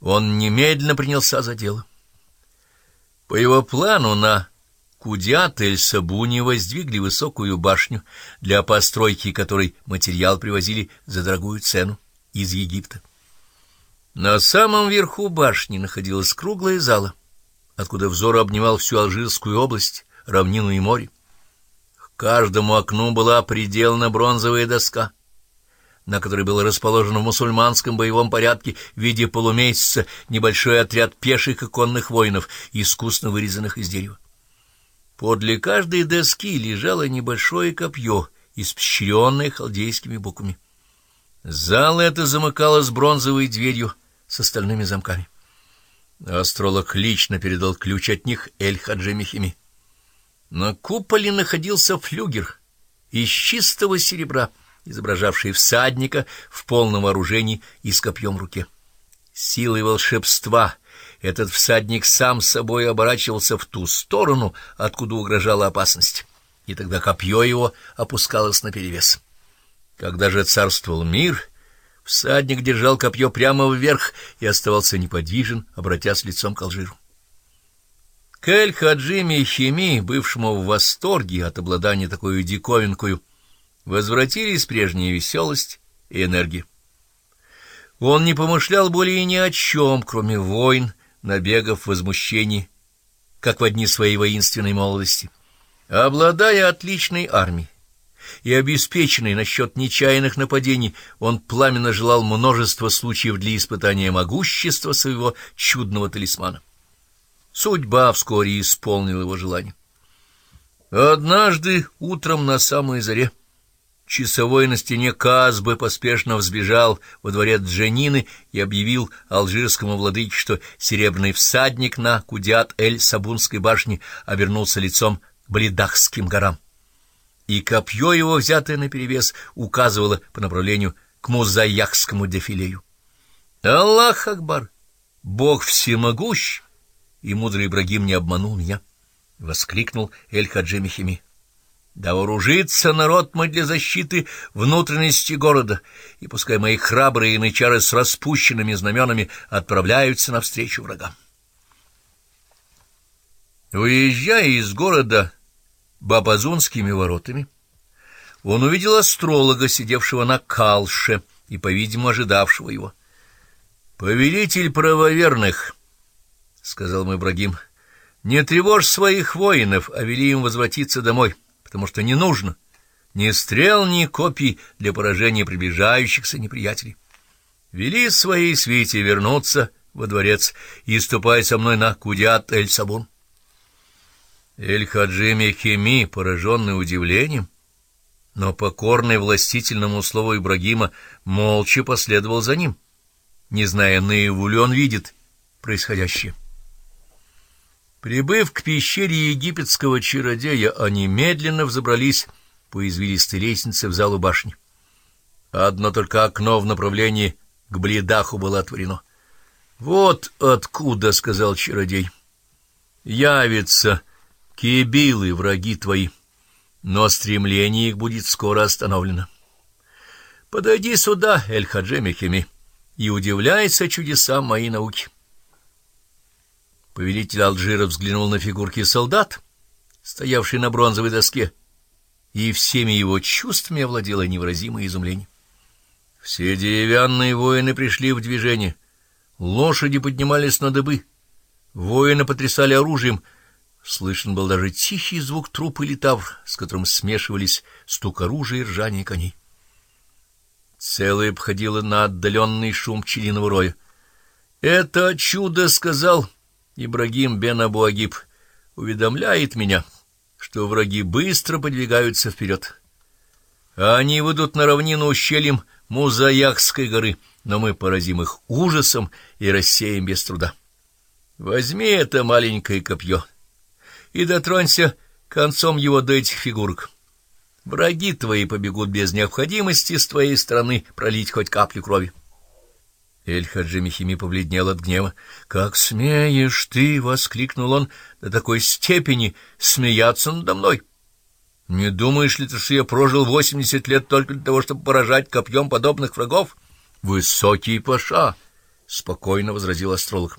Он немедленно принялся за дело. По его плану на Кудят-эль-Сабуни воздвигли высокую башню, для постройки которой материал привозили за дорогую цену из Египта. На самом верху башни находилась круглая зала, откуда взор обнимал всю Алжирскую область, равнину и море. К каждому окну была приделана бронзовая доска, на которой был расположен в мусульманском боевом порядке в виде полумесяца небольшой отряд пеших и конных воинов, искусно вырезанных из дерева. Подле каждой доски лежало небольшое копье, испещренное халдейскими буквами. Зал это замыкалось бронзовой дверью с остальными замками. Астролог лично передал ключ от них Эль-Хаджи. На куполе находился флюгер из чистого серебра, изображавший всадника в полном вооружении и с копьем в руке. Силой волшебства этот всадник сам собой оборачивался в ту сторону, откуда угрожала опасность, и тогда копье его опускалось наперевес. Когда же царствовал мир, всадник держал копье прямо вверх и оставался неподвижен, обратясь лицом к Алжиру. К Эль-Хаджиме Хими, бывшему в восторге от обладания такой диковинкою, возвратились прежняя веселость и энергия. Он не помышлял более ни о чем, кроме войн, набегов, возмущений, как в одни своей воинственной молодости. Обладая отличной армией, и обеспеченный насчет нечаянных нападений, он пламенно желал множества случаев для испытания могущества своего чудного талисмана. Судьба вскоре исполнила его желание. Однажды утром на самой заре часовой на стене Казбы поспешно взбежал во дворец Джанины и объявил алжирскому владыке, что серебряный всадник на Кудят-эль-Сабунской башне обернулся лицом к Блидахским горам и копье его, взятое наперевес, указывало по направлению к музаяхскому дефилею. Аллах Акбар! Бог всемогущ! И мудрый Ибрагим не обманул меня, — воскликнул Эль-Хаджи Мехими. Да вооружится народ мой для защиты внутренности города, и пускай мои храбрые янычары с распущенными знаменами отправляются навстречу врагам. Выезжая из города Бабазунскими воротами, он увидел астролога, сидевшего на калше и, по-видимому, ожидавшего его. «Повелитель правоверных», — сказал мой Брагим, — «не тревожь своих воинов, а вели им возвратиться домой, потому что не нужно ни стрел, ни копий для поражения приближающихся неприятелей. Вели своей свите вернуться во дворец и ступай со мной на Кудят-эль-Сабун». Эль-Хаджи Мехеми, пораженный удивлением, но покорный властительному слову Ибрагима, молча последовал за ним, не зная, наяву ли он видит происходящее. Прибыв к пещере египетского чародея, они медленно взобрались по извилистой лестнице в залу башни. Одно только окно в направлении к Бледаху было отворено. — Вот откуда, — сказал чародей, — явится Кибилы — враги твои, но стремление их будет скоро остановлено. Подойди сюда, Эль-Хаджи и удивляйся чудесам моей науки. Повелитель Алжира взглянул на фигурки солдат, стоявшие на бронзовой доске, и всеми его чувствами овладело невыразимое изумление. Все деревянные воины пришли в движение, лошади поднимались на дыбы, воины потрясали оружием — Слышен был даже тихий звук труп или тавр, с которым смешивались стук оружия и ржание коней. Целое обходило на отдаленный шум пчелиного роя. «Это чудо, — сказал Ибрагим бен Абу-Агиб, — уведомляет меня, что враги быстро подвигаются вперед. Они выйдут на равнину ущельем Музаяхской горы, но мы поразим их ужасом и рассеем без труда. Возьми это маленькое копье» и дотронься концом его до этих фигурок. Враги твои побегут без необходимости с твоей стороны пролить хоть каплю крови. Эль-Хаджи Мехими побледнел от гнева. — Как смеешь ты, — воскликнул он, — до такой степени смеяться надо мной? Не думаешь ли ты, что я прожил восемьдесят лет только для того, чтобы поражать копьем подобных врагов? Высокий паша! спокойно возразил астролог.